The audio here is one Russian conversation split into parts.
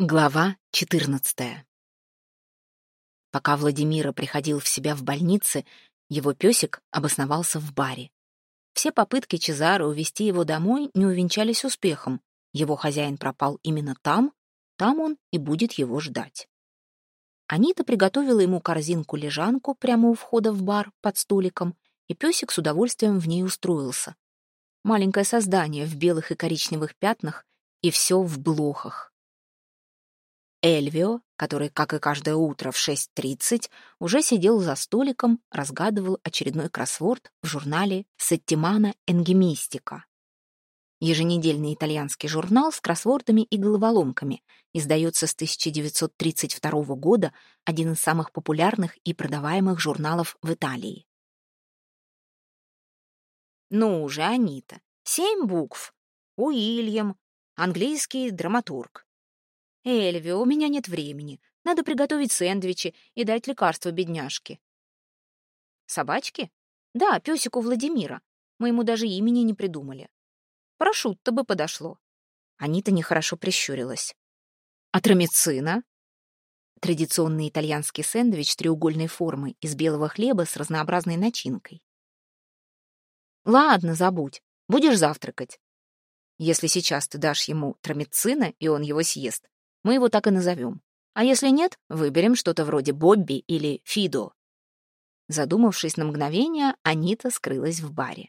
Глава 14 Пока Владимира приходил в себя в больнице, его песик обосновался в баре. Все попытки Чезаро увести его домой не увенчались успехом. Его хозяин пропал именно там, там он и будет его ждать. Анита приготовила ему корзинку-лежанку прямо у входа в бар под столиком, и песик с удовольствием в ней устроился. Маленькое создание в белых и коричневых пятнах, и все в блохах. Эльвио, который, как и каждое утро в 6.30, уже сидел за столиком, разгадывал очередной кроссворд в журнале «Сеттимана Энгемистика». Еженедельный итальянский журнал с кроссвордами и головоломками издается с 1932 года, один из самых популярных и продаваемых журналов в Италии. Ну уже, Анита, семь букв. Уильям, английский драматург. «Эльви, у меня нет времени. Надо приготовить сэндвичи и дать лекарство бедняжке». «Собачки?» «Да, песику Владимира. Мы ему даже имени не придумали. Парашют-то бы подошло». Анита нехорошо прищурилась. «А тромицина?» Традиционный итальянский сэндвич треугольной формы из белого хлеба с разнообразной начинкой. «Ладно, забудь. Будешь завтракать. Если сейчас ты дашь ему тромицина, и он его съест, мы его так и назовем. А если нет, выберем что-то вроде Бобби или Фидо. Задумавшись на мгновение, Анита скрылась в баре.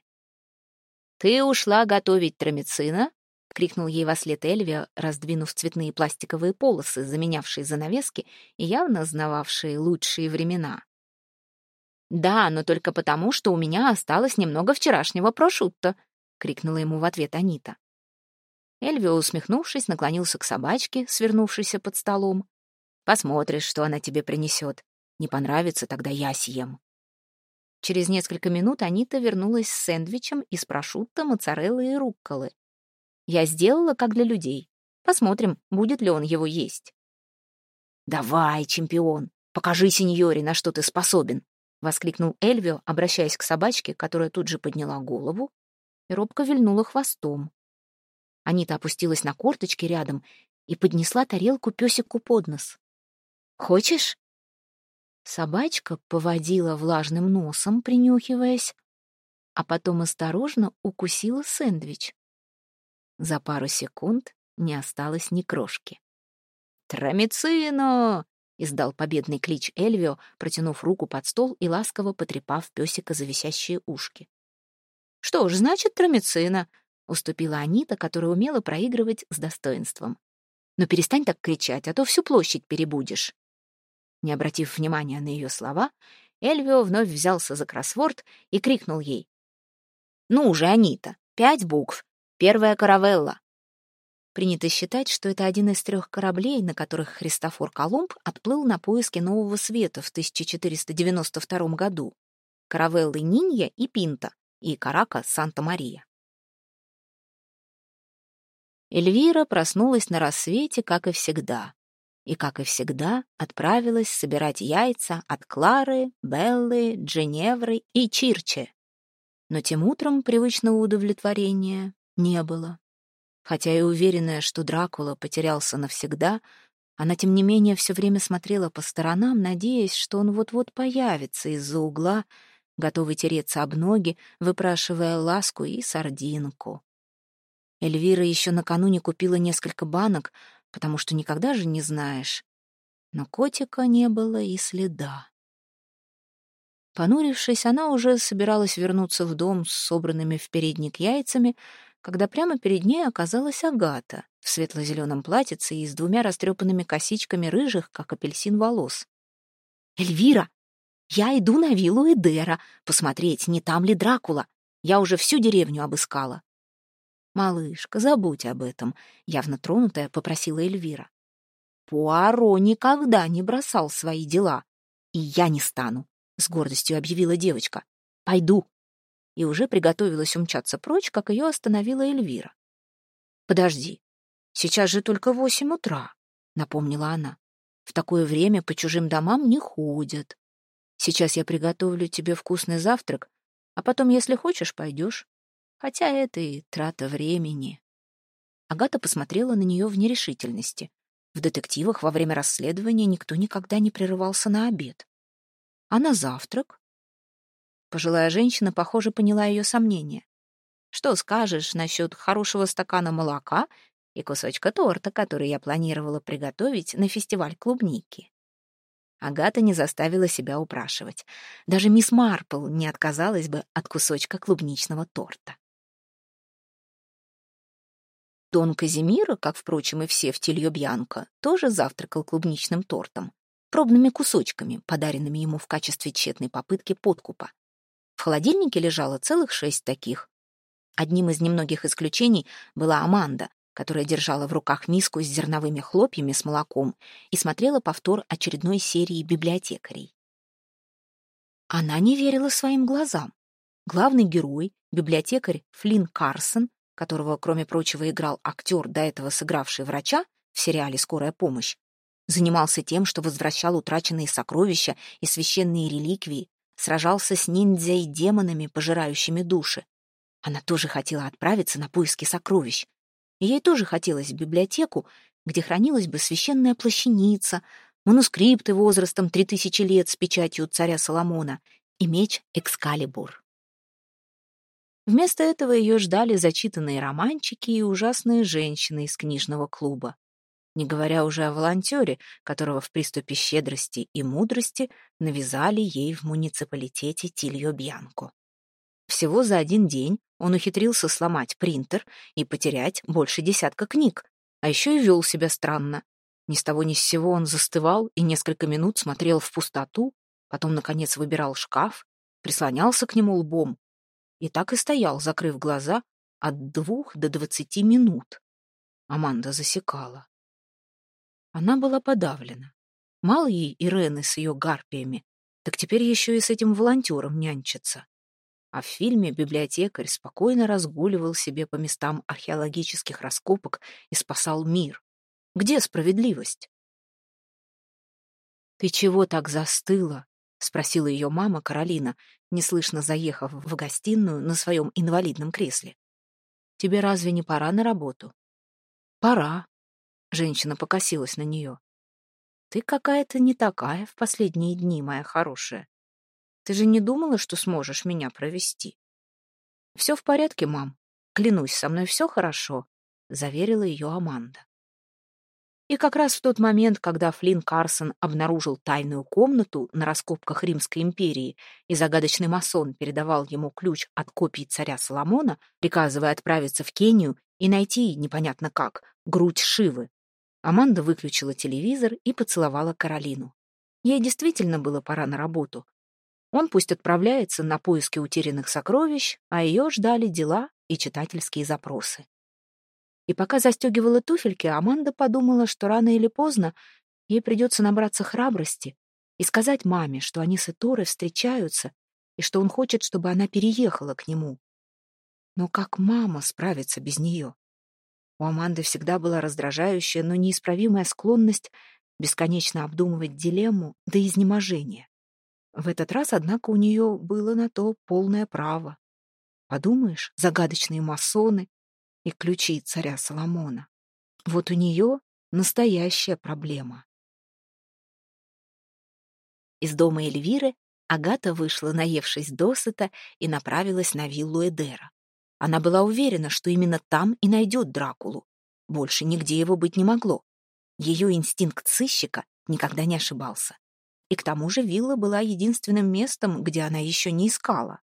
«Ты ушла готовить тромицина?» — крикнул ей во след Эльвия, раздвинув цветные пластиковые полосы, заменявшие занавески и явно знававшие лучшие времена. «Да, но только потому, что у меня осталось немного вчерашнего прошутто», — крикнула ему в ответ Анита. Эльвио, усмехнувшись, наклонился к собачке, свернувшейся под столом. «Посмотришь, что она тебе принесет. Не понравится, тогда я съем». Через несколько минут Анита вернулась с сэндвичем из прошутто, моцареллы и рукколы. «Я сделала, как для людей. Посмотрим, будет ли он его есть». «Давай, чемпион, покажи сеньоре, на что ты способен», — воскликнул Эльвио, обращаясь к собачке, которая тут же подняла голову и робко вильнула хвостом. Анита опустилась на корточки рядом и поднесла тарелку песику под нос. «Хочешь?» Собачка поводила влажным носом, принюхиваясь, а потом осторожно укусила сэндвич. За пару секунд не осталось ни крошки. «Тромицино!» — издал победный клич Эльвио, протянув руку под стол и ласково потрепав песика за висящие ушки. «Что ж, значит, тромицина уступила Анита, которая умела проигрывать с достоинством. «Но перестань так кричать, а то всю площадь перебудешь». Не обратив внимания на ее слова, Эльвио вновь взялся за кроссворд и крикнул ей. «Ну уже, Анита, пять букв. Первая каравелла». Принято считать, что это один из трех кораблей, на которых Христофор Колумб отплыл на поиски Нового Света в 1492 году. Каравеллы Нинья и Пинта и Карака Санта-Мария. Эльвира проснулась на рассвете, как и всегда. И, как и всегда, отправилась собирать яйца от Клары, Беллы, Дженевры и Чирче. Но тем утром привычного удовлетворения не было. Хотя и уверенная, что Дракула потерялся навсегда, она, тем не менее, все время смотрела по сторонам, надеясь, что он вот-вот появится из-за угла, готовый тереться об ноги, выпрашивая ласку и сардинку. Эльвира еще накануне купила несколько банок, потому что никогда же не знаешь. Но котика не было и следа. Понурившись, она уже собиралась вернуться в дом с собранными в передник яйцами, когда прямо перед ней оказалась Агата в светло-зеленом платьице и с двумя растрепанными косичками рыжих, как апельсин, волос. «Эльвира, я иду на виллу Эдера, посмотреть, не там ли Дракула. Я уже всю деревню обыскала. «Малышка, забудь об этом», — явно тронутая попросила Эльвира. «Пуаро никогда не бросал свои дела. И я не стану», — с гордостью объявила девочка. «Пойду». И уже приготовилась умчаться прочь, как ее остановила Эльвира. «Подожди, сейчас же только восемь утра», — напомнила она. «В такое время по чужим домам не ходят. Сейчас я приготовлю тебе вкусный завтрак, а потом, если хочешь, пойдешь. Хотя это и трата времени. Агата посмотрела на нее в нерешительности. В детективах во время расследования никто никогда не прерывался на обед. А на завтрак? Пожилая женщина, похоже, поняла ее сомнения. Что скажешь насчет хорошего стакана молока и кусочка торта, который я планировала приготовить на фестиваль клубники? Агата не заставила себя упрашивать. Даже мисс Марпл не отказалась бы от кусочка клубничного торта. Дон Казимира, как, впрочем, и все в Тильо-Бьянко, тоже завтракал клубничным тортом, пробными кусочками, подаренными ему в качестве тщетной попытки подкупа. В холодильнике лежало целых шесть таких. Одним из немногих исключений была Аманда, которая держала в руках миску с зерновыми хлопьями с молоком и смотрела повтор очередной серии библиотекарей. Она не верила своим глазам. Главный герой, библиотекарь Флинн Карсон, которого, кроме прочего, играл актер, до этого сыгравший врача в сериале «Скорая помощь», занимался тем, что возвращал утраченные сокровища и священные реликвии, сражался с ниндзя и демонами, пожирающими души. Она тоже хотела отправиться на поиски сокровищ. И ей тоже хотелось в библиотеку, где хранилась бы священная плащаница, манускрипты возрастом три тысячи лет с печатью царя Соломона и меч Экскалибур. Вместо этого ее ждали зачитанные романчики и ужасные женщины из книжного клуба не говоря уже о волонтере, которого в приступе щедрости и мудрости навязали ей в муниципалитете Тильо-Бьянко. Всего за один день он ухитрился сломать принтер и потерять больше десятка книг, а еще и вел себя странно. Ни с того ни с сего он застывал и несколько минут смотрел в пустоту, потом, наконец, выбирал шкаф, прислонялся к нему лбом и так и стоял, закрыв глаза, от двух до двадцати минут. Аманда засекала. Она была подавлена. Мало ей Ирены с ее гарпиями, так теперь еще и с этим волонтером нянчится. А в фильме библиотекарь спокойно разгуливал себе по местам археологических раскопок и спасал мир. Где справедливость? «Ты чего так застыла?» — спросила ее мама Каролина, неслышно заехав в гостиную на своем инвалидном кресле. «Тебе разве не пора на работу?» «Пора», Женщина покосилась на нее. «Ты какая-то не такая в последние дни, моя хорошая. Ты же не думала, что сможешь меня провести?» «Все в порядке, мам. Клянусь, со мной все хорошо», — заверила ее Аманда. И как раз в тот момент, когда Флинн Карсон обнаружил тайную комнату на раскопках Римской империи, и загадочный масон передавал ему ключ от копии царя Соломона, приказывая отправиться в Кению и найти, непонятно как, грудь Шивы, Аманда выключила телевизор и поцеловала Каролину. Ей действительно было пора на работу. Он пусть отправляется на поиски утерянных сокровищ, а ее ждали дела и читательские запросы. И пока застегивала туфельки, Аманда подумала, что рано или поздно ей придется набраться храбрости и сказать маме, что они с Эторой встречаются и что он хочет, чтобы она переехала к нему. Но как мама справится без нее? У Аманды всегда была раздражающая, но неисправимая склонность бесконечно обдумывать дилемму до изнеможения. В этот раз, однако, у нее было на то полное право. Подумаешь, загадочные масоны и ключи царя Соломона. Вот у нее настоящая проблема. Из дома Эльвиры Агата вышла, наевшись досыта, и направилась на виллу Эдера. Она была уверена, что именно там и найдет Дракулу. Больше нигде его быть не могло. Ее инстинкт сыщика никогда не ошибался. И к тому же вилла была единственным местом, где она еще не искала.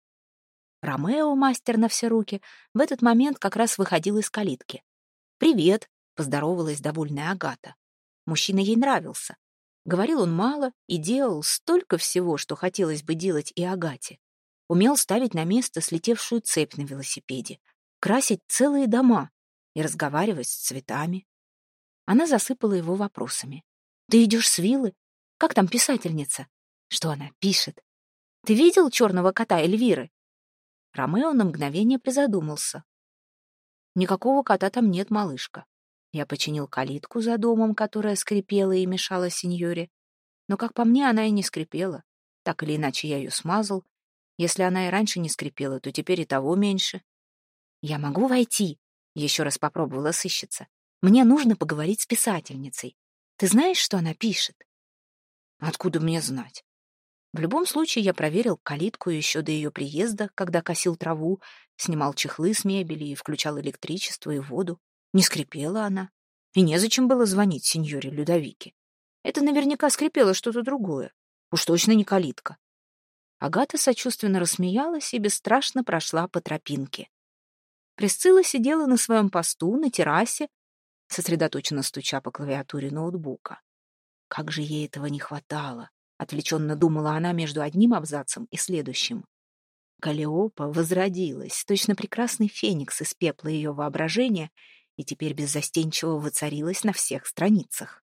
Ромео, мастер на все руки, в этот момент как раз выходил из калитки. «Привет», — поздоровалась довольная Агата. Мужчина ей нравился. Говорил он мало и делал столько всего, что хотелось бы делать и Агате умел ставить на место слетевшую цепь на велосипеде, красить целые дома и разговаривать с цветами. Она засыпала его вопросами. «Ты идешь с виллы? Как там писательница? Что она пишет? Ты видел черного кота Эльвиры?» Ромео на мгновение призадумался. «Никакого кота там нет, малышка». Я починил калитку за домом, которая скрипела и мешала сеньоре. Но, как по мне, она и не скрипела. Так или иначе, я ее смазал, если она и раньше не скрипела, то теперь и того меньше. «Я могу войти?» — еще раз попробовала сыщица. «Мне нужно поговорить с писательницей. Ты знаешь, что она пишет? Откуда мне знать? В любом случае, я проверил калитку еще до ее приезда, когда косил траву, снимал чехлы с мебели и включал электричество и воду. Не скрипела она. И незачем было звонить сеньоре Людовике. Это наверняка скрипело что-то другое. Уж точно не калитка. Агата сочувственно рассмеялась и бесстрашно прошла по тропинке. Присцилла сидела на своем посту на террасе, сосредоточенно стуча по клавиатуре ноутбука. Как же ей этого не хватало! Отвлеченно думала она между одним абзацем и следующим. Калиопа возродилась, точно прекрасный феникс из пепла ее воображения, и теперь беззастенчиво воцарилась на всех страницах.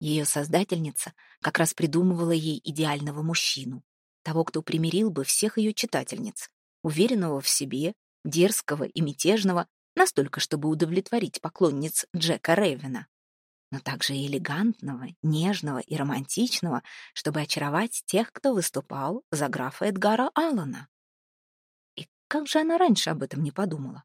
Ее создательница как раз придумывала ей идеального мужчину, того, кто примирил бы всех ее читательниц, уверенного в себе, дерзкого и мятежного, настолько, чтобы удовлетворить поклонниц Джека Рейвена но также элегантного, нежного и романтичного, чтобы очаровать тех, кто выступал за графа Эдгара Аллана. И как же она раньше об этом не подумала?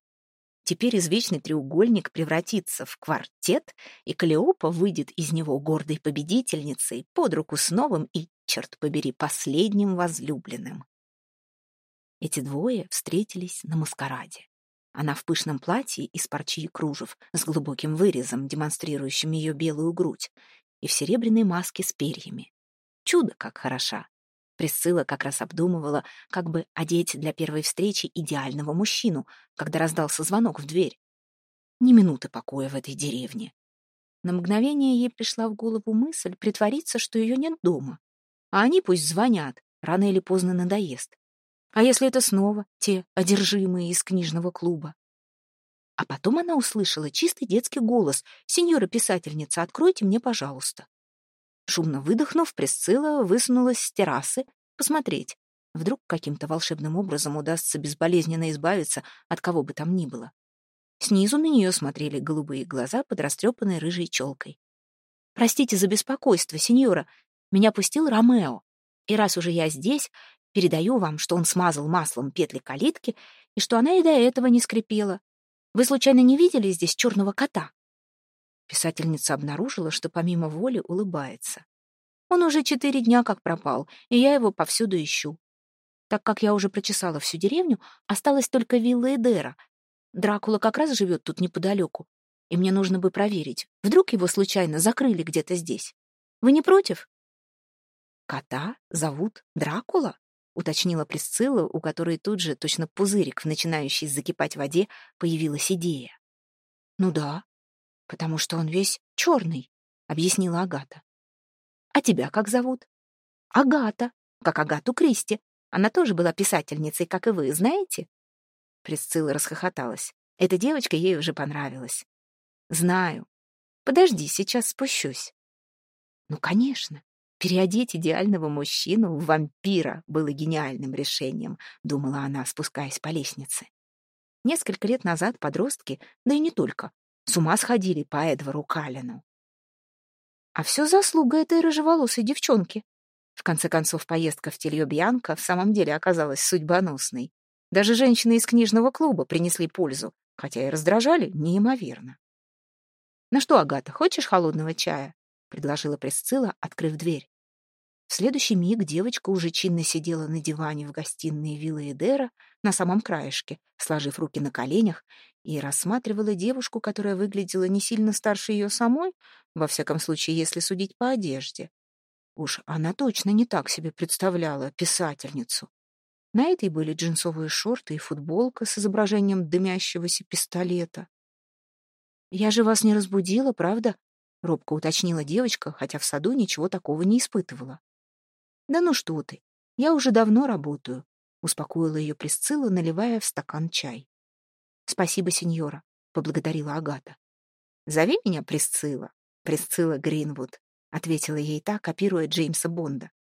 Теперь извечный треугольник превратится в квартет, и Калиопа выйдет из него гордой победительницей под руку с новым и, черт побери, последним возлюбленным. Эти двое встретились на маскараде. Она в пышном платье из парчи и кружев, с глубоким вырезом, демонстрирующим ее белую грудь, и в серебряной маске с перьями. Чудо, как хороша! Присцилла как раз обдумывала, как бы одеть для первой встречи идеального мужчину, когда раздался звонок в дверь. Ни минуты покоя в этой деревне. На мгновение ей пришла в голову мысль притвориться, что ее нет дома. А они пусть звонят, рано или поздно надоест. А если это снова те одержимые из книжного клуба? А потом она услышала чистый детский голос. «Сеньора-писательница, откройте мне, пожалуйста». Шумно выдохнув, Пресцилла высунулась с террасы посмотреть. Вдруг каким-то волшебным образом удастся безболезненно избавиться от кого бы там ни было. Снизу на нее смотрели голубые глаза под растрепанной рыжей челкой. «Простите за беспокойство, сеньора. Меня пустил Ромео. И раз уже я здесь, Передаю вам, что он смазал маслом петли калитки и что она и до этого не скрипела. Вы случайно не видели здесь черного кота?» Писательница обнаружила, что помимо воли улыбается. «Он уже четыре дня как пропал, и я его повсюду ищу. Так как я уже прочесала всю деревню, осталась только вилла Эдера. Дракула как раз живет тут неподалеку, и мне нужно бы проверить, вдруг его случайно закрыли где-то здесь. Вы не против?» «Кота зовут Дракула?» — уточнила Присцилла, у которой тут же, точно пузырик в начинающей закипать воде, появилась идея. «Ну да, потому что он весь черный», — объяснила Агата. «А тебя как зовут?» «Агата, как Агату Кристи. Она тоже была писательницей, как и вы, знаете?» Присцилла расхохоталась. Эта девочка ей уже понравилась. «Знаю. Подожди, сейчас спущусь». «Ну, конечно. Переодеть идеального мужчину в вампира было гениальным решением, думала она, спускаясь по лестнице. Несколько лет назад подростки, да и не только, с ума сходили по Эдвару Калину. А все заслуга этой рыжеволосой девчонки. В конце концов, поездка в Тельё-Бьянко в самом деле оказалась судьбоносной. Даже женщины из книжного клуба принесли пользу, хотя и раздражали неимоверно. «Ну что, Агата, хочешь холодного чая?» — предложила Присцилла, открыв дверь. Следующий миг девочка уже чинно сидела на диване в гостиной виллы Эдера на самом краешке, сложив руки на коленях, и рассматривала девушку, которая выглядела не сильно старше ее самой, во всяком случае, если судить по одежде. Уж она точно не так себе представляла писательницу. На этой были джинсовые шорты и футболка с изображением дымящегося пистолета. «Я же вас не разбудила, правда?» — робко уточнила девочка, хотя в саду ничего такого не испытывала. «Да ну что ты, я уже давно работаю», — успокоила ее Присцилла, наливая в стакан чай. «Спасибо, сеньора», — поблагодарила Агата. «Зови меня Присцилла, Присцилла Гринвуд», — ответила ей та, копируя Джеймса Бонда.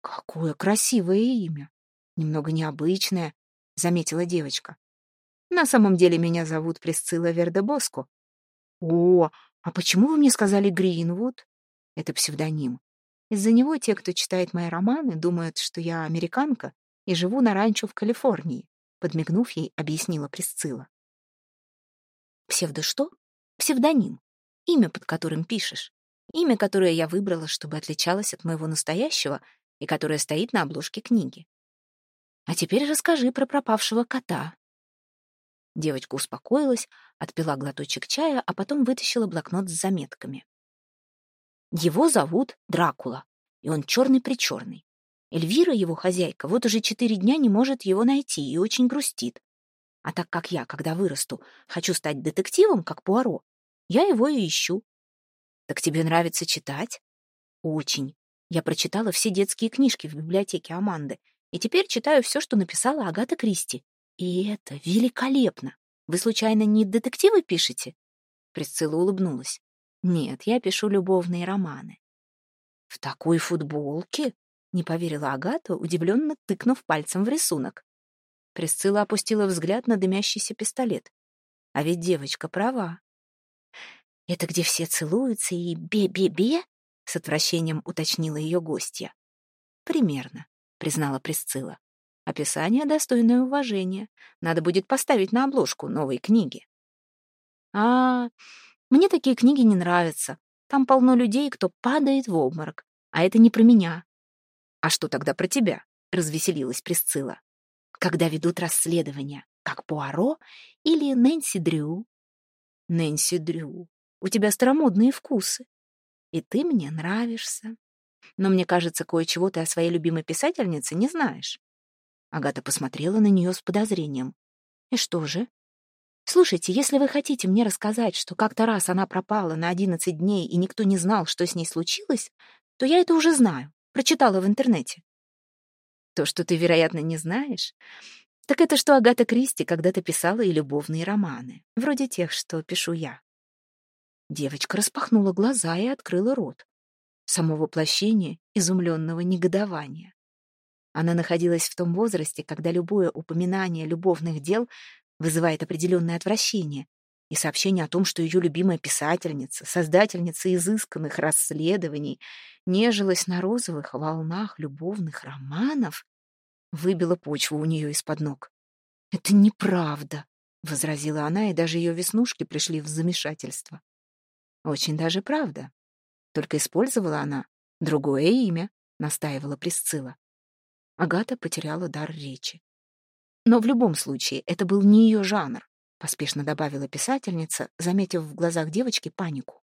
«Какое красивое имя! Немного необычное», — заметила девочка. «На самом деле меня зовут Присцилла Вердебоско». «О, а почему вы мне сказали Гринвуд?» «Это псевдоним. Из-за него те, кто читает мои романы, думают, что я американка и живу на ранчо в Калифорнии, подмигнув ей, объяснила Присцилла. Псевдо что? Псевдоним. имя, под которым пишешь. Имя, которое я выбрала, чтобы отличалось от моего настоящего и которое стоит на обложке книги. А теперь расскажи про пропавшего кота. Девочка успокоилась, отпила глоточек чая, а потом вытащила блокнот с заметками. Его зовут Дракула, и он черный-причерный. Эльвира, его хозяйка, вот уже четыре дня не может его найти и очень грустит. А так как я, когда вырасту, хочу стать детективом, как Пуаро, я его и ищу. Так тебе нравится читать? Очень. Я прочитала все детские книжки в библиотеке Аманды, и теперь читаю все, что написала Агата Кристи. И это великолепно. Вы, случайно, не детективы пишете? Присцилла улыбнулась. Нет, я пишу любовные романы. В такой футболке? Не поверила Агата, удивленно тыкнув пальцем в рисунок. Присцилла опустила взгляд на дымящийся пистолет. А ведь девочка права. «Это где все целуются и бе-бе-бе?» — с отвращением уточнила ее гостья. «Примерно», — признала Присцилла. «Описание достойное уважения. Надо будет поставить на обложку новой книги». «А, мне такие книги не нравятся. Там полно людей, кто падает в обморок. А это не про меня». «А что тогда про тебя?» — развеселилась Присцилла. «Когда ведут расследования, как Пуаро или Нэнси Дрю». «Нэнси Дрю, у тебя старомодные вкусы. И ты мне нравишься. Но мне кажется, кое-чего ты о своей любимой писательнице не знаешь». Агата посмотрела на нее с подозрением. «И что же?» «Слушайте, если вы хотите мне рассказать, что как-то раз она пропала на одиннадцать дней, и никто не знал, что с ней случилось, то я это уже знаю, прочитала в интернете». «То, что ты, вероятно, не знаешь, так это что Агата Кристи когда-то писала и любовные романы, вроде тех, что пишу я. Девочка распахнула глаза и открыла рот. Само воплощение изумленного негодования. Она находилась в том возрасте, когда любое упоминание любовных дел вызывает определенное отвращение, и сообщение о том, что ее любимая писательница, создательница изысканных расследований, нежилась на розовых волнах любовных романов, выбило почву у нее из-под ног. «Это неправда», — возразила она, и даже ее веснушки пришли в замешательство. Очень даже правда. Только использовала она другое имя, настаивала Присцилла. Агата потеряла дар речи. Но в любом случае это был не ее жанр, поспешно добавила писательница, заметив в глазах девочки панику.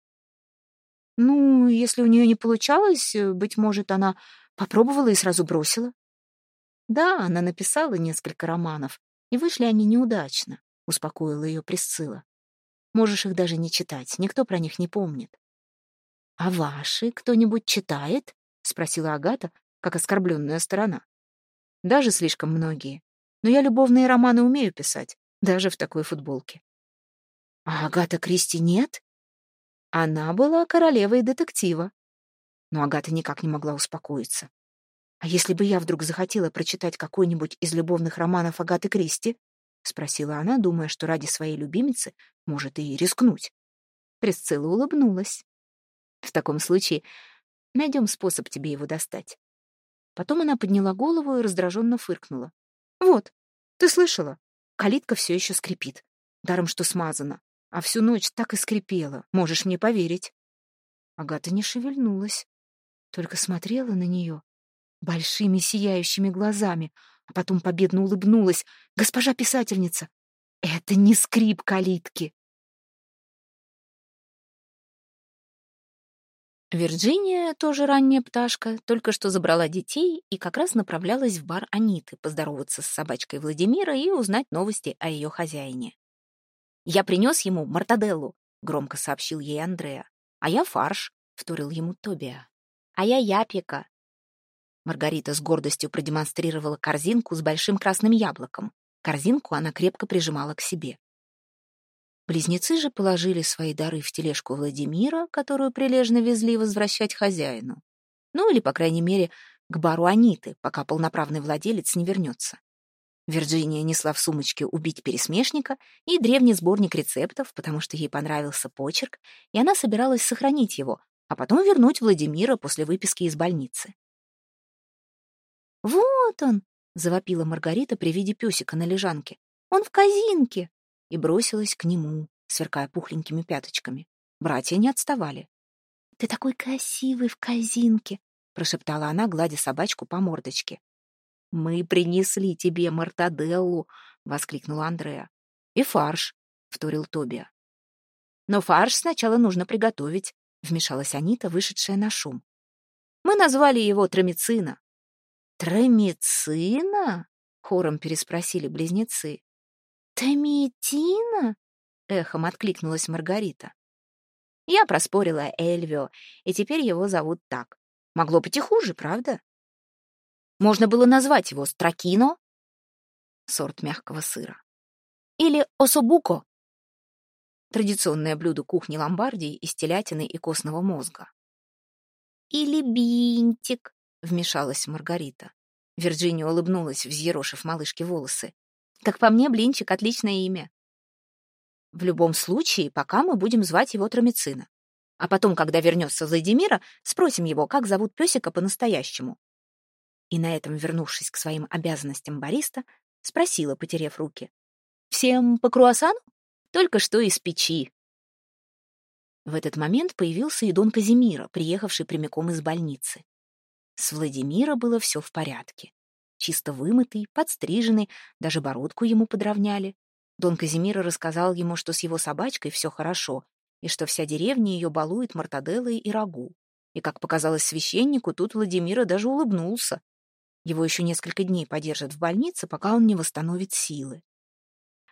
Ну, если у нее не получалось, э, быть может, она попробовала и сразу бросила. Да, она написала несколько романов, и вышли они неудачно, успокоила ее Присцилла. Можешь их даже не читать, никто про них не помнит. «А ваши кто-нибудь читает?» — спросила Агата, как оскорбленная сторона. «Даже слишком многие. Но я любовные романы умею писать, даже в такой футболке». «А Агата Кристи нет?» Она была королевой детектива. Но Агата никак не могла успокоиться. А если бы я вдруг захотела прочитать какой-нибудь из любовных романов Агаты Кристи, — спросила она, думая, что ради своей любимицы может и рискнуть. Присцилла улыбнулась. «В таком случае найдем способ тебе его достать». Потом она подняла голову и раздраженно фыркнула. «Вот, ты слышала? Калитка все еще скрипит. Даром, что смазана. А всю ночь так и скрипела. Можешь мне поверить». Агата не шевельнулась, только смотрела на нее большими сияющими глазами — а потом победно улыбнулась. «Госпожа писательница, это не скрип калитки!» Вирджиния, тоже ранняя пташка, только что забрала детей и как раз направлялась в бар Аниты поздороваться с собачкой Владимира и узнать новости о ее хозяине. «Я принес ему мартаделлу», — громко сообщил ей Андреа. «А я фарш», — вторил ему Тобиа. «А я япика», Маргарита с гордостью продемонстрировала корзинку с большим красным яблоком. Корзинку она крепко прижимала к себе. Близнецы же положили свои дары в тележку Владимира, которую прилежно везли возвращать хозяину. Ну или, по крайней мере, к бару Аниты, пока полноправный владелец не вернется. Вирджиния несла в сумочке «Убить пересмешника» и древний сборник рецептов, потому что ей понравился почерк, и она собиралась сохранить его, а потом вернуть Владимира после выписки из больницы. «Вот он!» — завопила Маргарита при виде песика на лежанке. «Он в казинке!» И бросилась к нему, сверкая пухленькими пяточками. Братья не отставали. «Ты такой красивый в казинке», — прошептала она, гладя собачку по мордочке. «Мы принесли тебе мартаделлу», — воскликнула Андреа. «И фарш», — вторил Тобия. «Но фарш сначала нужно приготовить», — вмешалась Анита, вышедшая на шум. «Мы назвали его Тромицина». «Тромицина?» — хором переспросили близнецы. «Томитина?» — эхом откликнулась Маргарита. Я проспорила Эльвио, и теперь его зовут так. Могло быть и хуже, правда? Можно было назвать его Стракино, сорт мягкого сыра, или Особуко, традиционное блюдо кухни Ломбардии из телятины и костного мозга. Или Бинтик, вмешалась Маргарита. Вирджиния улыбнулась, взъерошив малышке волосы. Как по мне, блинчик — отличное имя. В любом случае, пока мы будем звать его Тромицина. А потом, когда вернется Владимира, спросим его, как зовут песика по-настоящему. И на этом, вернувшись к своим обязанностям бариста, спросила, потерев руки. «Всем по круассану? Только что из печи». В этот момент появился и Дон Казимира, приехавший прямиком из больницы. С Владимира было все в порядке. Чисто вымытый, подстриженный, даже бородку ему подровняли. Дон Казимира рассказал ему, что с его собачкой все хорошо, и что вся деревня ее балует мартаделлой и рагу. И, как показалось священнику, тут Владимира даже улыбнулся. Его еще несколько дней подержат в больнице, пока он не восстановит силы.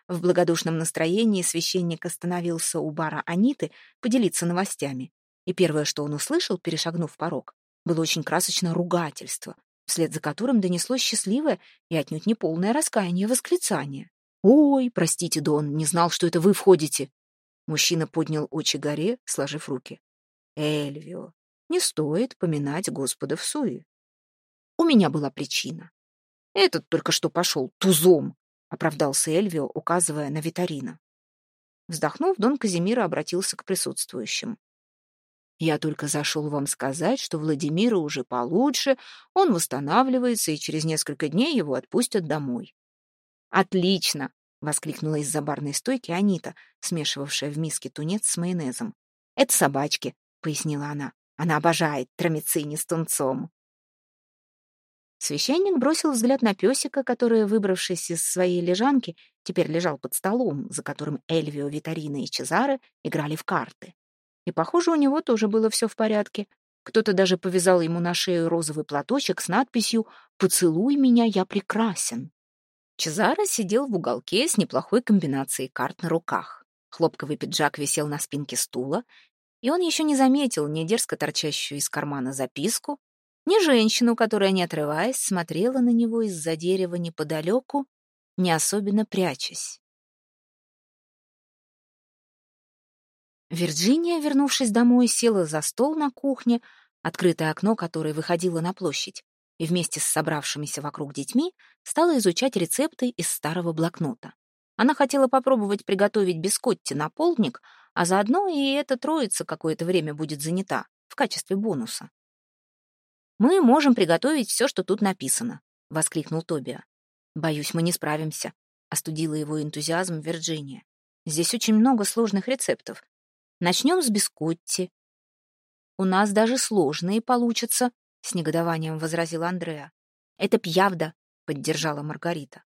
В благодушном настроении священник остановился у бара Аниты поделиться новостями. И первое, что он услышал, перешагнув порог, было очень красочное ругательство, вслед за которым донеслось счастливое и отнюдь не полное раскаяние восклицание. «Ой, простите, Дон, не знал, что это вы входите». Мужчина поднял очи горе, сложив руки. «Эльвио, не стоит поминать Господа в суе. У меня была причина. Этот только что пошел тузом», — оправдался Эльвио, указывая на Витарина. Вздохнув, Дон Казимира обратился к присутствующим. Я только зашел вам сказать, что Владимира уже получше, он восстанавливается, и через несколько дней его отпустят домой. «Отлично!» — воскликнула из-за барной стойки Анита, смешивавшая в миске тунец с майонезом. «Это собачки», — пояснила она. «Она обожает тромицини с тунцом». Священник бросил взгляд на песика, который, выбравшись из своей лежанки, теперь лежал под столом, за которым Эльвио, Витарина и Чезаре играли в карты. И, похоже, у него тоже было все в порядке. Кто-то даже повязал ему на шею розовый платочек с надписью «Поцелуй меня, я прекрасен». Чезаро сидел в уголке с неплохой комбинацией карт на руках. Хлопковый пиджак висел на спинке стула, и он еще не заметил ни дерзко торчащую из кармана записку, ни женщину, которая, не отрываясь, смотрела на него из-за дерева неподалеку, не особенно прячась. Вирджиния, вернувшись домой, села за стол на кухне, открытое окно которое выходило на площадь, и вместе с собравшимися вокруг детьми стала изучать рецепты из старого блокнота. Она хотела попробовать приготовить бискотти на полдник, а заодно и эта троица какое-то время будет занята в качестве бонуса. «Мы можем приготовить все, что тут написано», — воскликнул Тобиа. «Боюсь, мы не справимся», — остудила его энтузиазм Вирджиния. «Здесь очень много сложных рецептов, Начнем с бискотти. У нас даже сложные получатся, с негодованием возразил Андреа. Это пьявда, поддержала Маргарита.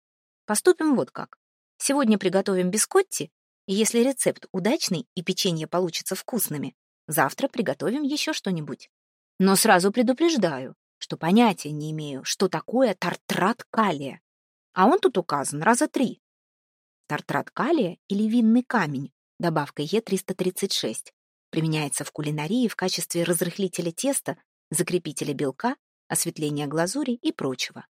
Поступим вот как. Сегодня приготовим бискотти, и если рецепт удачный и печенье получится вкусными, завтра приготовим еще что-нибудь. Но сразу предупреждаю, что понятия не имею, что такое тартрат калия. А он тут указан раза три. Тартрат калия или винный камень добавка Е336. Применяется в кулинарии в качестве разрыхлителя теста, закрепителя белка, осветления глазури и прочего.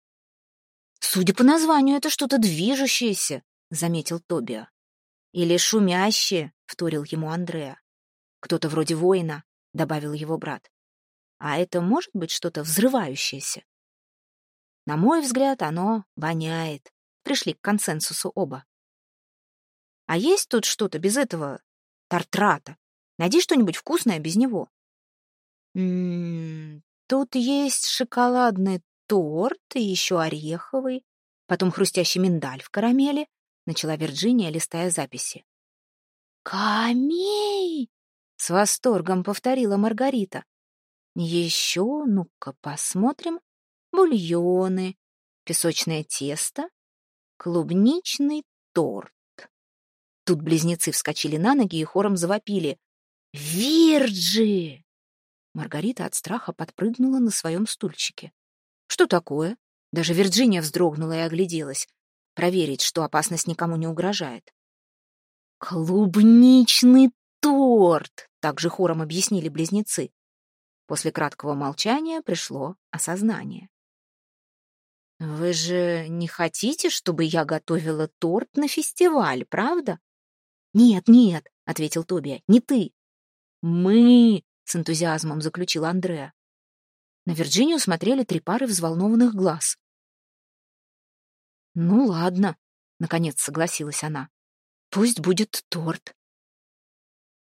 «Судя по названию, это что-то движущееся», — заметил Тобиа. «Или шумящее», — вторил ему Андреа. «Кто-то вроде воина», — добавил его брат. «А это может быть что-то взрывающееся?» На мой взгляд, оно воняет. Пришли к консенсусу оба. А есть тут что-то без этого тартрата? Найди что-нибудь вкусное без него. М -м, тут есть шоколадный торт и еще ореховый, потом хрустящий миндаль в карамели, начала Вирджиния, листая записи. Камей! С восторгом повторила Маргарита. Еще, ну-ка, посмотрим. Бульоны, песочное тесто, клубничный торт. Тут близнецы вскочили на ноги и хором завопили. «Вирджи!» Маргарита от страха подпрыгнула на своем стульчике. «Что такое?» Даже Вирджиния вздрогнула и огляделась. Проверить, что опасность никому не угрожает. «Клубничный торт!» — также хором объяснили близнецы. После краткого молчания пришло осознание. «Вы же не хотите, чтобы я готовила торт на фестиваль, правда?» «Нет, нет», — ответил Тобия, — «не ты». «Мы!» — с энтузиазмом заключил Андреа. На Вирджинию смотрели три пары взволнованных глаз. «Ну ладно», — наконец согласилась она. «Пусть будет торт».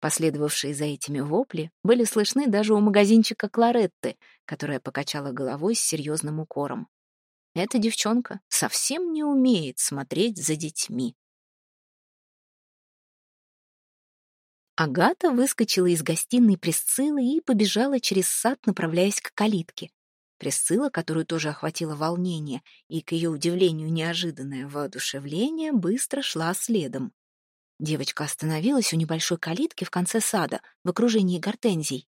Последовавшие за этими вопли были слышны даже у магазинчика Кларетты, которая покачала головой с серьезным укором. Эта девчонка совсем не умеет смотреть за детьми. Агата выскочила из гостиной Пресциллы и побежала через сад, направляясь к калитке. Пресцилла, которую тоже охватило волнение и, к ее удивлению, неожиданное воодушевление, быстро шла следом. Девочка остановилась у небольшой калитки в конце сада, в окружении гортензий.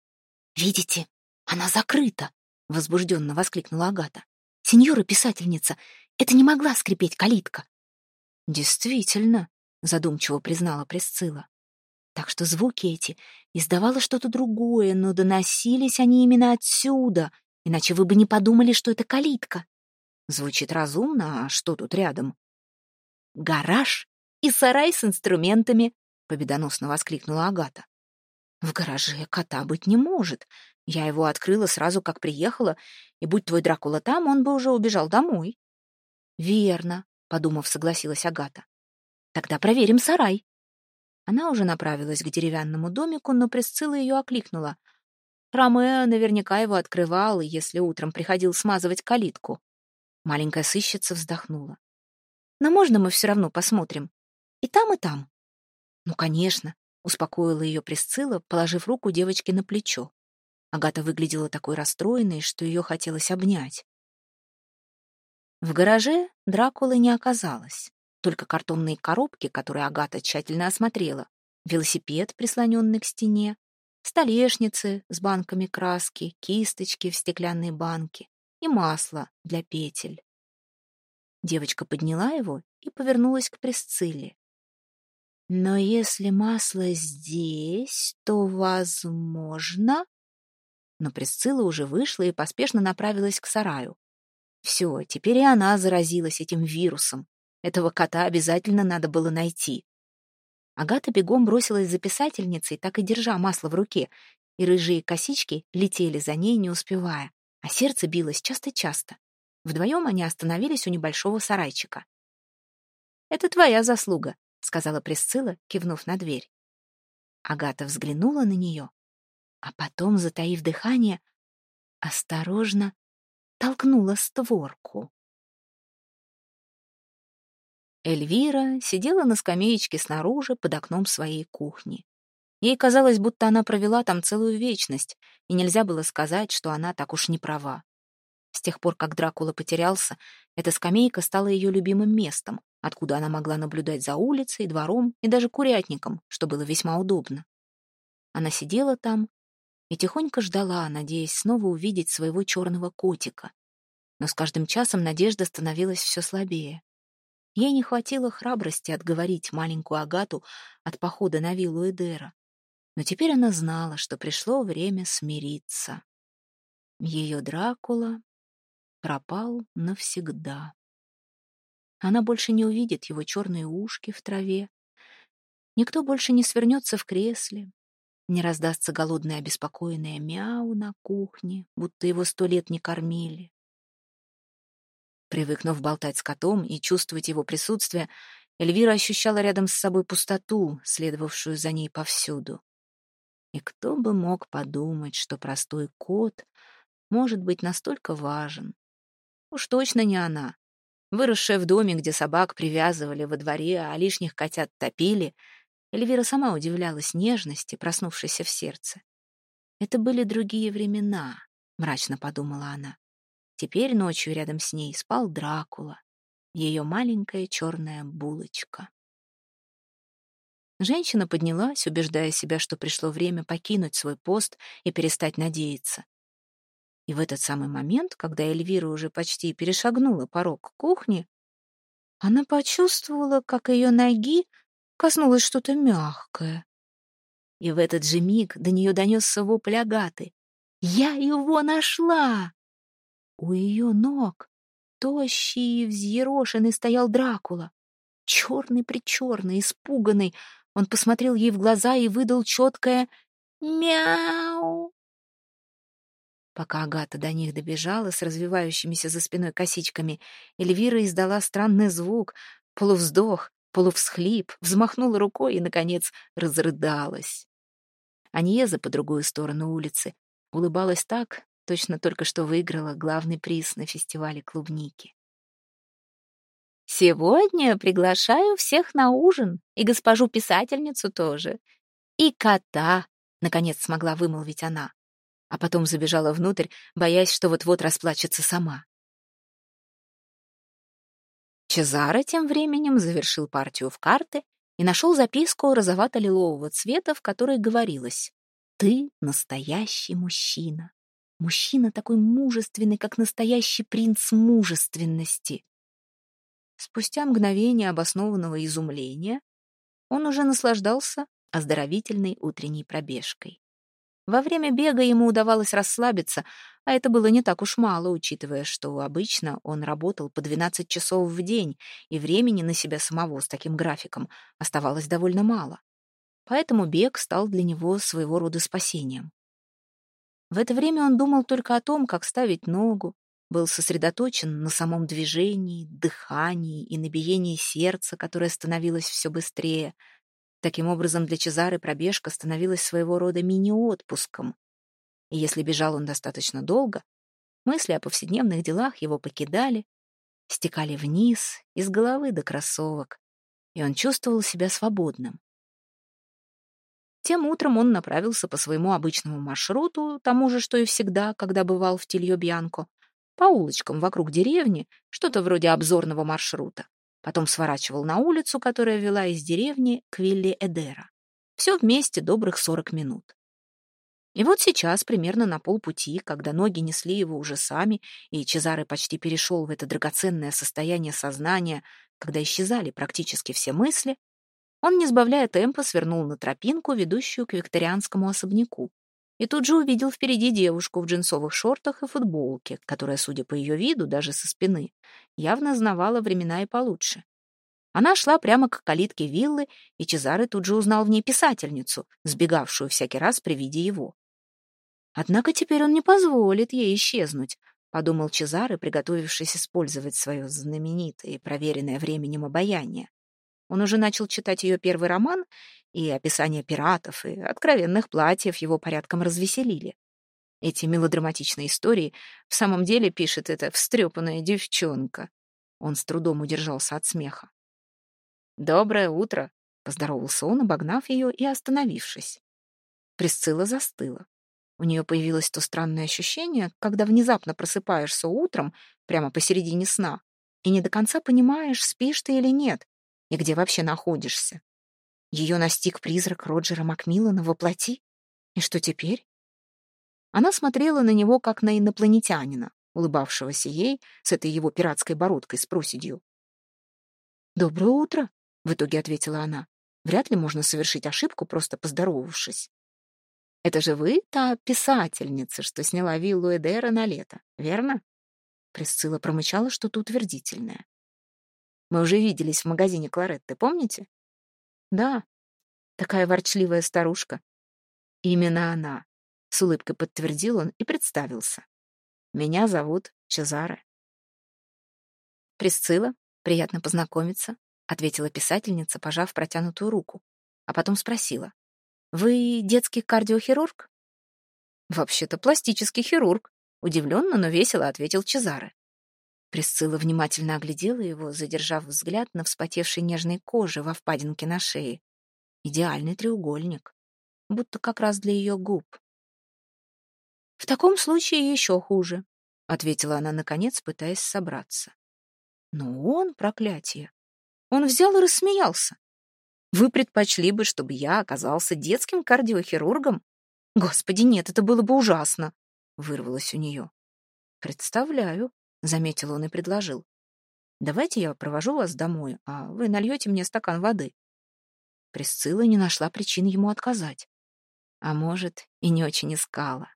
«Видите, она закрыта!» — возбужденно воскликнула Агата. «Сеньора-писательница, это не могла скрипеть калитка!» «Действительно», — задумчиво признала Пресцилла. Так что звуки эти издавало что-то другое, но доносились они именно отсюда, иначе вы бы не подумали, что это калитка. Звучит разумно, а что тут рядом? Гараж и сарай с инструментами, победоносно воскликнула Агата. В гараже кота быть не может. Я его открыла сразу, как приехала, и будь твой Дракула там, он бы уже убежал домой. Верно, подумав, согласилась Агата. Тогда проверим сарай. Она уже направилась к деревянному домику, но Пресцилла ее окликнула. Ромео наверняка его открывал, если утром приходил смазывать калитку. Маленькая сыщица вздохнула. «Но можно мы все равно посмотрим? И там, и там». «Ну, конечно», — успокоила ее Пресцилла, положив руку девочке на плечо. Агата выглядела такой расстроенной, что ее хотелось обнять. В гараже Дракулы не оказалось только картонные коробки, которые Агата тщательно осмотрела, велосипед, прислоненный к стене, столешницы с банками краски, кисточки в стеклянной банке и масло для петель. Девочка подняла его и повернулась к Пресцилле. «Но если масло здесь, то, возможно...» Но Пресцилла уже вышла и поспешно направилась к сараю. Все, теперь и она заразилась этим вирусом, этого кота обязательно надо было найти. Агата бегом бросилась за писательницей, так и держа масло в руке, и рыжие косички летели за ней, не успевая, а сердце билось часто-часто. Вдвоем они остановились у небольшого сарайчика. «Это твоя заслуга», — сказала Пресцилла, кивнув на дверь. Агата взглянула на нее, а потом, затаив дыхание, осторожно толкнула створку. Эльвира сидела на скамеечке снаружи под окном своей кухни. Ей казалось, будто она провела там целую вечность, и нельзя было сказать, что она так уж не права. С тех пор, как Дракула потерялся, эта скамейка стала ее любимым местом, откуда она могла наблюдать за улицей, двором и даже курятником, что было весьма удобно. Она сидела там и тихонько ждала, надеясь снова увидеть своего черного котика. Но с каждым часом надежда становилась все слабее. Ей не хватило храбрости отговорить маленькую Агату от похода на виллу Эдера. Но теперь она знала, что пришло время смириться. Ее Дракула пропал навсегда. Она больше не увидит его черные ушки в траве. Никто больше не свернется в кресле, не раздастся голодное обеспокоенное мяу на кухне, будто его сто лет не кормили. Привыкнув болтать с котом и чувствовать его присутствие, Эльвира ощущала рядом с собой пустоту, следовавшую за ней повсюду. И кто бы мог подумать, что простой кот может быть настолько важен? Уж точно не она. Выросшая в доме, где собак привязывали во дворе, а лишних котят топили, Эльвира сама удивлялась нежности, проснувшейся в сердце. «Это были другие времена», — мрачно подумала она. Теперь ночью рядом с ней спал Дракула, ее маленькая черная булочка. Женщина поднялась, убеждая себя, что пришло время покинуть свой пост и перестать надеяться. И в этот самый момент, когда Эльвира уже почти перешагнула порог кухни, она почувствовала, как ее ноги коснулось что-то мягкое. И в этот же миг до нее донесся вопль Агаты. «Я его нашла!» У ее ног, тощий и взъерошенный, стоял Дракула. Черный-причерный, испуганный, он посмотрел ей в глаза и выдал четкое «Мяу!». Пока Агата до них добежала с развивающимися за спиной косичками, Эльвира издала странный звук, полувздох, полувсхлип, взмахнула рукой и, наконец, разрыдалась. Аньеза по другую сторону улицы улыбалась так, точно только что выиграла главный приз на фестивале клубники. «Сегодня приглашаю всех на ужин, и госпожу писательницу тоже, и кота», — наконец смогла вымолвить она, а потом забежала внутрь, боясь, что вот-вот расплачется сама. Чезаро тем временем завершил партию в карты и нашел записку розовато-лилового цвета, в которой говорилось «Ты настоящий мужчина. Мужчина такой мужественный, как настоящий принц мужественности». Спустя мгновение обоснованного изумления он уже наслаждался оздоровительной утренней пробежкой. Во время бега ему удавалось расслабиться, а это было не так уж мало, учитывая, что обычно он работал по 12 часов в день, и времени на себя самого с таким графиком оставалось довольно мало. Поэтому бег стал для него своего рода спасением. В это время он думал только о том, как ставить ногу, был сосредоточен на самом движении, дыхании и на биении сердца, которое становилось все быстрее — Таким образом, для Чезары пробежка становилась своего рода мини-отпуском. И если бежал он достаточно долго, мысли о повседневных делах его покидали, стекали вниз, из головы до кроссовок, и он чувствовал себя свободным. Тем утром он направился по своему обычному маршруту, тому же, что и всегда, когда бывал в Тильо-Бьянко, по улочкам вокруг деревни, что-то вроде обзорного маршрута. Потом сворачивал на улицу, которая вела из деревни к вилле Эдера. Все вместе добрых сорок минут. И вот сейчас, примерно на полпути, когда ноги несли его уже сами, и Чезаре почти перешел в это драгоценное состояние сознания, когда исчезали практически все мысли, он, не сбавляя темпа, свернул на тропинку, ведущую к викторианскому особняку, и тут же увидел впереди девушку в джинсовых шортах и футболке, которая, судя по ее виду, даже со спины, явно знавала времена и получше. Она шла прямо к калитке виллы, и Чезаре тут же узнал в ней писательницу, сбегавшую всякий раз при виде его. Однако теперь он не позволит ей исчезнуть, подумал Чезаре, приготовившись использовать свое знаменитое и проверенное временем обаяние. Он уже начал читать ее первый роман, и описание пиратов, и откровенных платьев его порядком развеселили. Эти мелодраматичные истории в самом деле пишет эта встрепанная девчонка. Он с трудом удержался от смеха. «Доброе утро», — поздоровался он, обогнав ее и остановившись. Присцилла застыла. У нее появилось то странное ощущение, когда внезапно просыпаешься утром, прямо посередине сна, и не до конца понимаешь, спишь ты или нет, и где вообще находишься. Ее настиг призрак Роджера Макмиллана во плоти? И что теперь? Она смотрела на него, как на инопланетянина, улыбавшегося ей с этой его пиратской бородкой с проседью. «Доброе утро», — в итоге ответила она. «Вряд ли можно совершить ошибку, просто поздоровавшись». «Это же вы та писательница, что сняла виллу Эдера на лето, верно?» Присцилла промычала что-то утвердительное. Мы уже виделись в магазине Кларетты, помните? Да, такая ворчливая старушка. Именно она. С улыбкой подтвердил он и представился. Меня зовут Чезаре. Присцилла, приятно познакомиться, ответила писательница, пожав протянутую руку, а потом спросила. Вы детский кардиохирург? Вообще-то пластический хирург, удивленно, но весело ответил Чезаре. Присцилла внимательно оглядела его, задержав взгляд на вспотевшей нежной коже во впадинке на шее. Идеальный треугольник. Будто как раз для ее губ. «В таком случае еще хуже», — ответила она, наконец, пытаясь собраться. Но он, проклятие, он взял и рассмеялся. «Вы предпочли бы, чтобы я оказался детским кардиохирургом? Господи, нет, это было бы ужасно!» — вырвалось у нее. «Представляю», — заметил он и предложил. «Давайте я провожу вас домой, а вы нальете мне стакан воды». Присцилла не нашла причин ему отказать. А может, и не очень искала.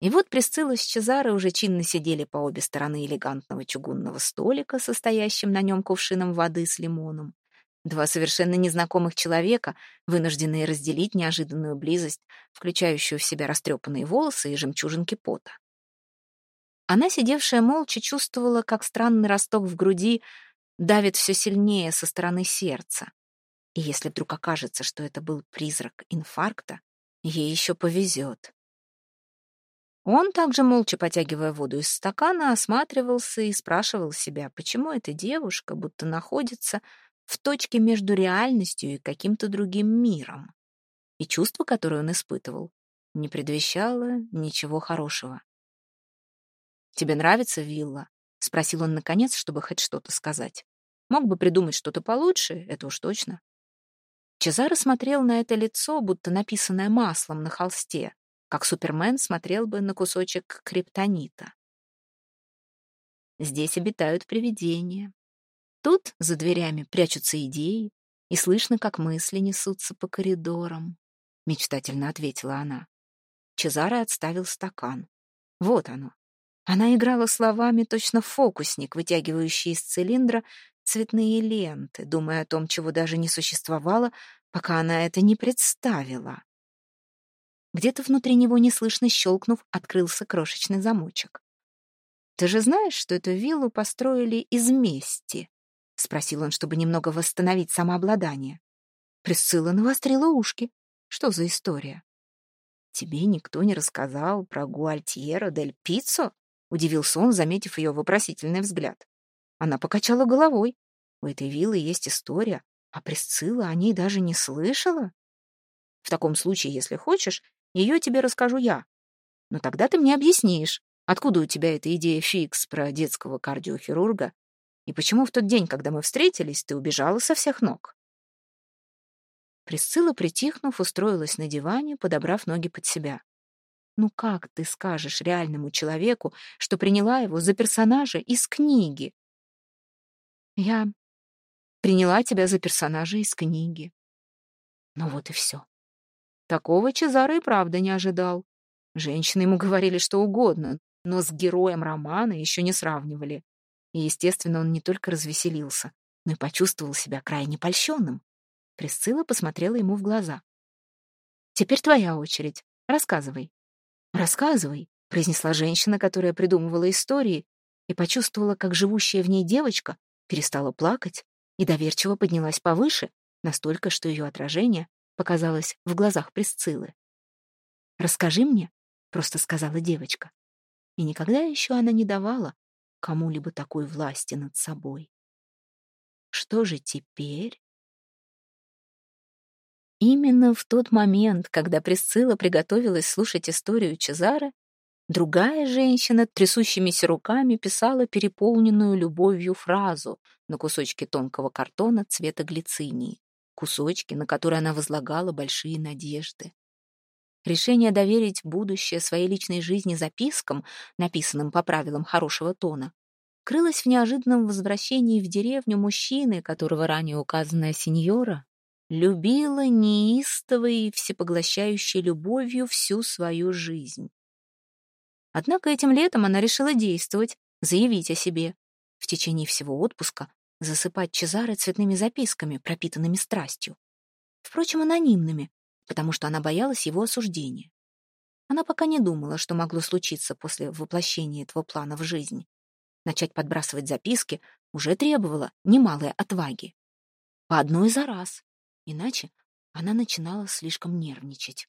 И вот Присцилла с Чезаро уже чинно сидели по обе стороны элегантного чугунного столика, состоящим на нем кувшином воды с лимоном. Два совершенно незнакомых человека, вынужденные разделить неожиданную близость, включающую в себя растрепанные волосы и жемчужинки пота. Она, сидевшая молча, чувствовала, как странный росток в груди давит все сильнее со стороны сердца. И если вдруг окажется, что это был призрак инфаркта, ей еще повезет. Он также, молча потягивая воду из стакана, осматривался и спрашивал себя, почему эта девушка будто находится в точке между реальностью и каким-то другим миром. И чувство, которое он испытывал, не предвещало ничего хорошего. «Тебе нравится вилла?» — спросил он наконец, чтобы хоть что-то сказать. Мог бы придумать что-то получше, это уж точно. Чезаро смотрел на это лицо, будто написанное маслом на холсте, как Супермен смотрел бы на кусочек криптонита. Здесь обитают привидения. Тут за дверями прячутся идеи, и слышно, как мысли несутся по коридорам. Мечтательно ответила она. Чезаро отставил стакан. Вот оно. Она играла словами точно фокусник, вытягивающий из цилиндра цветные ленты, думая о том, чего даже не существовало, пока она это не представила. Где-то внутри него, неслышно щелкнув, открылся крошечный замочек. «Ты же знаешь, что эту виллу построили из мести?» — спросил он, чтобы немного восстановить самообладание. Присцилла навострила ушки. «Что за история?» «Тебе никто не рассказал про Гуальтьеро дель Пиццо?» — удивился он, заметив ее вопросительный взгляд. Она покачала головой. У этой виллы есть история, а Присцилла о ней даже не слышала. В таком случае, если хочешь, ее тебе расскажу я. Но тогда ты мне объяснишь, откуда у тебя эта идея фикс про детского кардиохирурга и почему в тот день, когда мы встретились, ты убежала со всех ног. Присцилла, притихнув, устроилась на диване, подобрав ноги под себя. Ну как ты скажешь реальному человеку, что приняла его за персонажа из книги? Я приняла тебя за персонажа из книги. Ну вот и все. Такого Чезаро и правда не ожидал. Женщины ему говорили что угодно, но с героем романа еще не сравнивали. И, естественно, он не только развеселился, но и почувствовал себя крайне польщенным. Присцилла посмотрела ему в глаза. «Теперь твоя очередь. Рассказывай». «Рассказывай», — произнесла женщина, которая придумывала истории, и почувствовала, как живущая в ней девочка перестала плакать и доверчиво поднялась повыше, настолько, что ее отражение показалось в глазах Присциллы. «Расскажи мне», — просто сказала девочка. И никогда еще она не давала кому-либо такой власти над собой. Что же теперь? Именно в тот момент, когда Присцилла приготовилась слушать историю Чезаре, другая женщина трясущимися руками писала переполненную любовью фразу на кусочке тонкого картона цвета глицинии кусочки, на которые она возлагала большие надежды. Решение доверить будущее своей личной жизни запискам, написанным по правилам хорошего тона, крылось в неожиданном возвращении в деревню мужчины, которого ранее указанная сеньора любила неистовой и всепоглощающей любовью всю свою жизнь. Однако этим летом она решила действовать, заявить о себе. В течение всего отпуска засыпать Чезаре цветными записками, пропитанными страстью. Впрочем, анонимными, потому что она боялась его осуждения. Она пока не думала, что могло случиться после воплощения этого плана в жизнь. Начать подбрасывать записки уже требовало немалой отваги. По одной за раз. Иначе она начинала слишком нервничать.